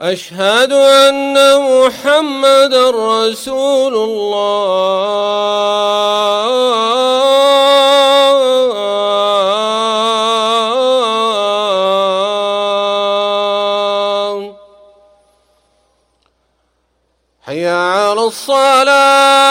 أشهد أن محمد رسول الله. حي على الصلاة.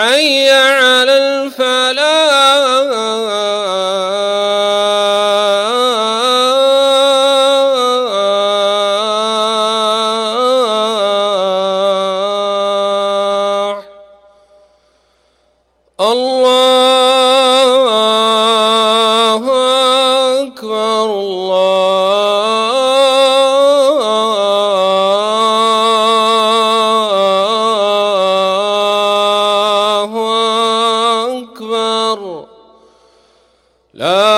حي على الفلاح la